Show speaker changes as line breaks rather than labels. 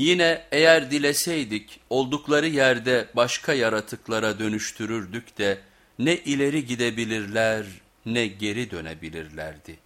Yine eğer dileseydik oldukları yerde başka yaratıklara dönüştürürdük de ne ileri gidebilirler ne geri dönebilirlerdi.